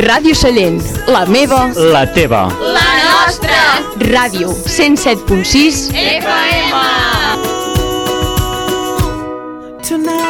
Ràdio Sallent, la meva, la teva, la nostra. Ràdio 107.6 FM. Tonight.